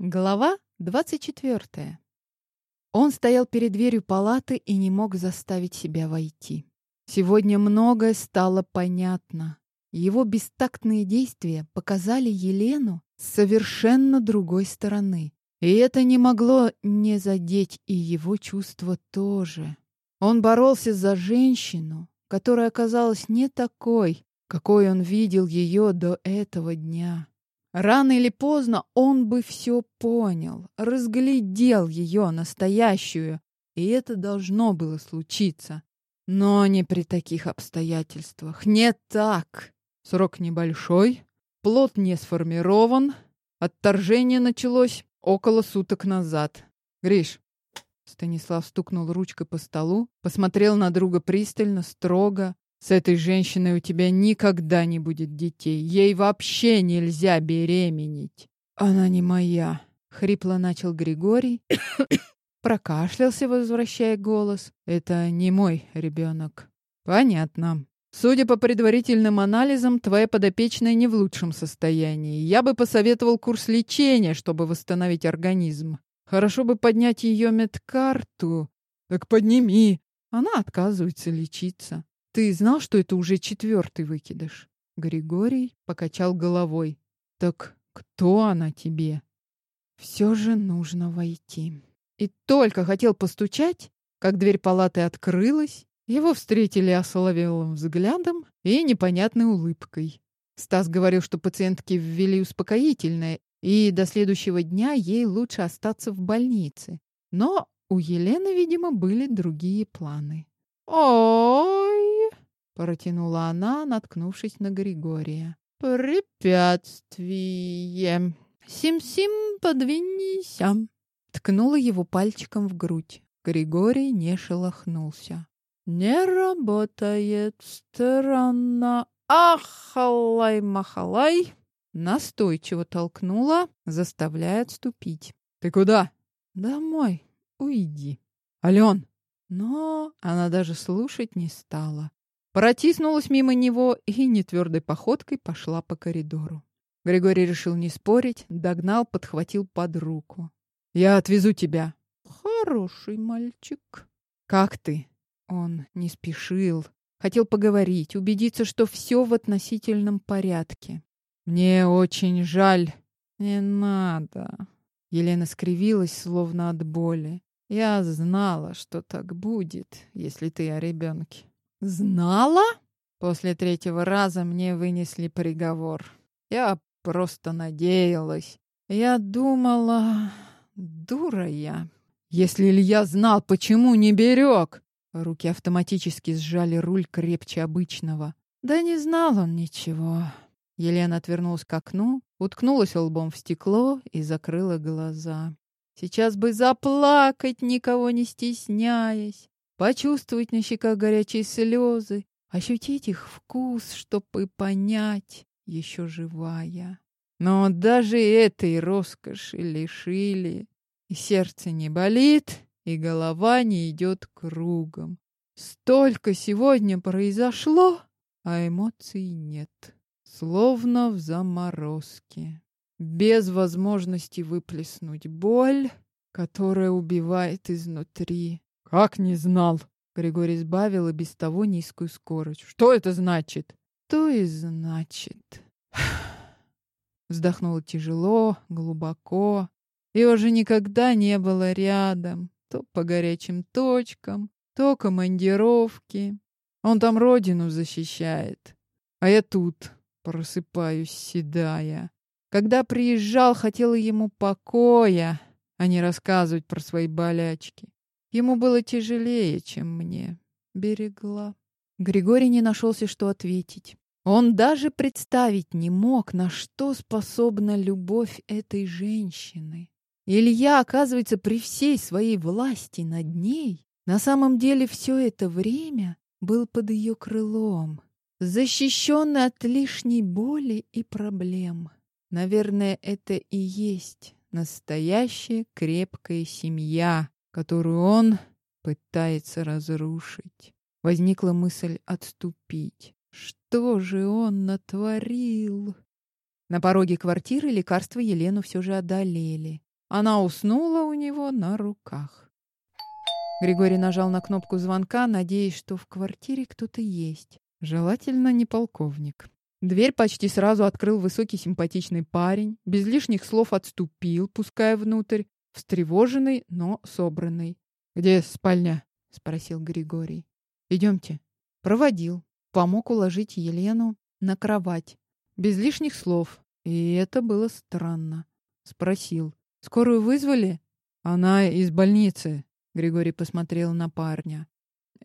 Глава 24. Он стоял перед дверью палаты и не мог заставить себя войти. Сегодня многое стало понятно. Его бестактные действия показали Елену с совершенно другой стороны. И это не могло не задеть и его чувства тоже. Он боролся за женщину, которая оказалась не такой, какой он видел ее до этого дня. Рано или поздно он бы все понял, разглядел ее настоящую, и это должно было случиться. Но не при таких обстоятельствах. Не так. Срок небольшой, плод не сформирован. Отторжение началось около суток назад. Гриш, Станислав стукнул ручкой по столу, посмотрел на друга пристально, строго, с этой женщиной у тебя никогда не будет детей. Ей вообще нельзя беременеть. Она не моя, хрипло начал Григорий. Прокашлялся, возвращая голос. Это не мой ребенок. Понятно. Судя по предварительным анализам, твоя подопечная не в лучшем состоянии. Я бы посоветовал курс лечения, чтобы восстановить организм. Хорошо бы поднять ее медкарту. Так подними. Она отказывается лечиться. Ты знал, что это уже четвертый выкидыш? Григорий покачал головой. Так кто она тебе? Все же нужно войти. И только хотел постучать, как дверь палаты открылась, его встретили осоловелым взглядом и непонятной улыбкой. Стас говорил, что пациентке ввели успокоительное, и до следующего дня ей лучше остаться в больнице. Но у Елены, видимо, были другие планы. «Ой!» — протянула она, наткнувшись на Григория. «Препятствие! Сим-сим, подвинься!» Ткнула его пальчиком в грудь. Григорий не шелохнулся. «Не работает. Странно. Ахалай-махалай!» Настойчиво толкнула, заставляя отступить. «Ты куда?» «Домой. Уйди». «Ален, но она даже слушать не стала. Протиснулась мимо него и нетвердой походкой пошла по коридору. Григорий решил не спорить, догнал, подхватил под руку. «Я отвезу тебя». «Хороший мальчик». «Как ты?» Он не спешил. Хотел поговорить, убедиться, что все в относительном порядке. «Мне очень жаль». «Не надо». Елена скривилась, словно от боли. Я знала, что так будет, если ты о ребенке. Знала? После третьего раза мне вынесли приговор. Я просто надеялась. Я думала... Дура я. Если Илья знал, почему не берег? Руки автоматически сжали руль крепче обычного. Да не знал он ничего. Елена отвернулась к окну, уткнулась лбом в стекло и закрыла глаза. Сейчас бы заплакать, никого не стесняясь, почувствовать на щеках горячие слезы, ощутить их вкус, чтобы понять, еще живая. Но даже этой роскоши лишили, и сердце не болит, и голова не идет кругом. Столько сегодня произошло, а эмоций нет, словно в заморозке без возможности выплеснуть боль, которая убивает изнутри. Как не знал? Григорий сбавил и без того низкую скорость. Что это значит? То и значит. Вздохнула тяжело, глубоко. И уже никогда не было рядом. То по горячим точкам, то командировки. Он там родину защищает. А я тут просыпаюсь седая. Когда приезжал, хотела ему покоя, а не рассказывать про свои болячки. Ему было тяжелее, чем мне. Берегла. Григорий не нашелся, что ответить. Он даже представить не мог, на что способна любовь этой женщины. Илья, оказывается, при всей своей власти над ней, на самом деле все это время был под ее крылом, защищенный от лишней боли и проблем. Наверное, это и есть настоящая крепкая семья, которую он пытается разрушить. Возникла мысль отступить. Что же он натворил? На пороге квартиры лекарства Елену все же одолели. она уснула у него на руках. Григорий нажал на кнопку звонка, надеясь, что в квартире кто-то есть. Желательно не полковник. Дверь почти сразу открыл высокий симпатичный парень, без лишних слов отступил, пуская внутрь, встревоженный, но собранный. «Где спальня?» — спросил Григорий. «Идемте». Проводил, помог уложить Елену на кровать. Без лишних слов. И это было странно. Спросил. «Скорую вызвали?» «Она из больницы», — Григорий посмотрел на парня.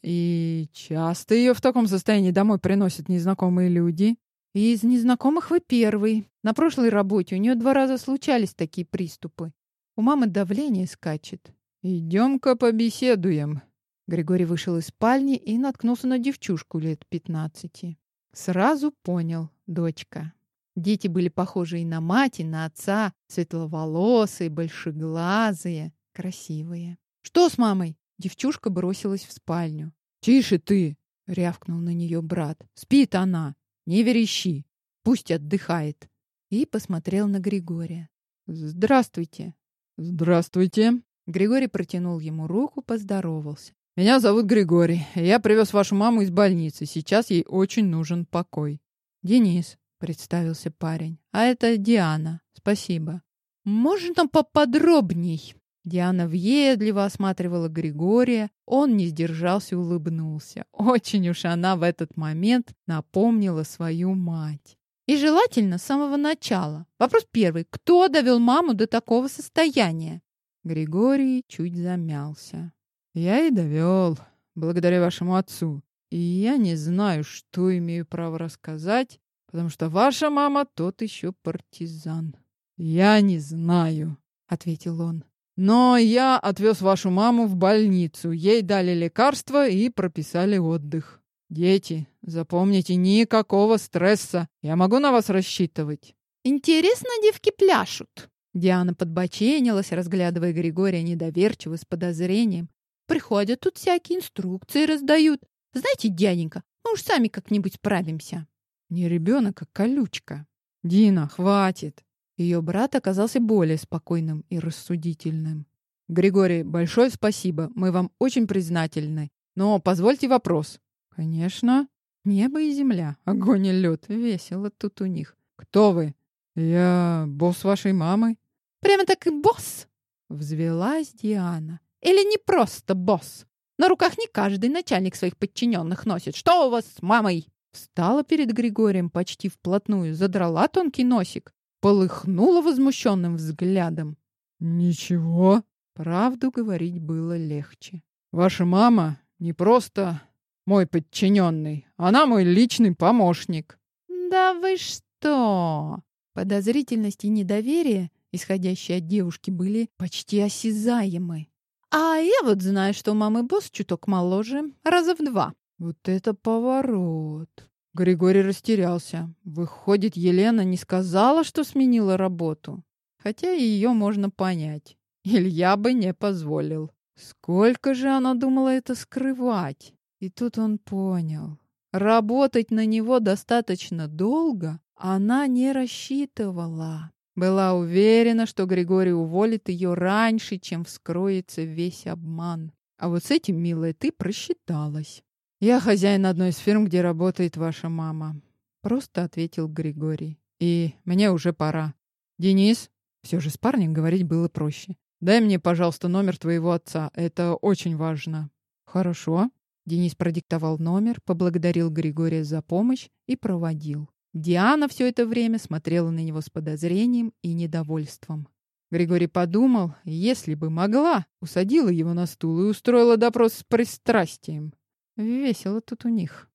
«И часто ее в таком состоянии домой приносят незнакомые люди?» «Из незнакомых вы первый. На прошлой работе у нее два раза случались такие приступы. У мамы давление скачет. Идем-ка побеседуем». Григорий вышел из спальни и наткнулся на девчушку лет пятнадцати. Сразу понял, дочка. Дети были похожи и на мать, и на отца, светловолосые, большеглазые, красивые. «Что с мамой?» Девчушка бросилась в спальню. «Тише ты!» — рявкнул на нее брат. «Спит она! Не верещи! Пусть отдыхает!» И посмотрел на Григория. «Здравствуйте!» «Здравствуйте!» Григорий протянул ему руку, поздоровался. «Меня зовут Григорий. Я привез вашу маму из больницы. Сейчас ей очень нужен покой». «Денис», — представился парень. «А это Диана. Спасибо». «Можно поподробней?» Диана въедливо осматривала Григория. Он не сдержался, улыбнулся. Очень уж она в этот момент напомнила свою мать. И желательно с самого начала. Вопрос первый. Кто довел маму до такого состояния? Григорий чуть замялся. Я и довел, благодаря вашему отцу. И я не знаю, что имею право рассказать, потому что ваша мама тот еще партизан. Я не знаю, ответил он. Но я отвез вашу маму в больницу. Ей дали лекарства и прописали отдых. Дети, запомните, никакого стресса. Я могу на вас рассчитывать. Интересно, девки пляшут. Диана подбоченилась, разглядывая Григория недоверчиво с подозрением. Приходят тут всякие инструкции раздают. Знаете, дяденька, мы уж сами как-нибудь справимся. Не ребенок, а колючка. Дина, хватит. Ее брат оказался более спокойным и рассудительным. Григорий, большое спасибо. Мы вам очень признательны. Но позвольте вопрос. Конечно. Небо и земля, огонь и лед. Весело тут у них. Кто вы? Я босс вашей мамы. Прямо так и босс? Взвелась Диана. Или не просто босс? На руках не каждый начальник своих подчиненных носит. Что у вас с мамой? Встала перед Григорием почти вплотную, задрала тонкий носик, полыхнула возмущенным взглядом. Ничего, правду говорить было легче. Ваша мама не просто мой подчиненный, она мой личный помощник. Да вы что? Подозрительность и недоверие, исходящие от девушки, были почти осязаемы. А я вот знаю, что у мамы босс чуток моложе, раза в два. Вот это поворот. Григорий растерялся. Выходит, Елена не сказала, что сменила работу. Хотя ее можно понять. Илья бы не позволил. Сколько же она думала это скрывать? И тут он понял. Работать на него достаточно долго она не рассчитывала. Была уверена, что Григорий уволит ее раньше, чем вскроется весь обман. А вот с этим, милая, ты просчиталась. Я хозяин одной из фирм, где работает ваша мама. Просто ответил Григорий. И мне уже пора. Денис, все же с парнем говорить было проще. Дай мне, пожалуйста, номер твоего отца. Это очень важно. Хорошо. Денис продиктовал номер, поблагодарил Григория за помощь и проводил. Диана все это время смотрела на него с подозрением и недовольством. Григорий подумал, если бы могла, усадила его на стул и устроила допрос с пристрастием. Весело тут у них.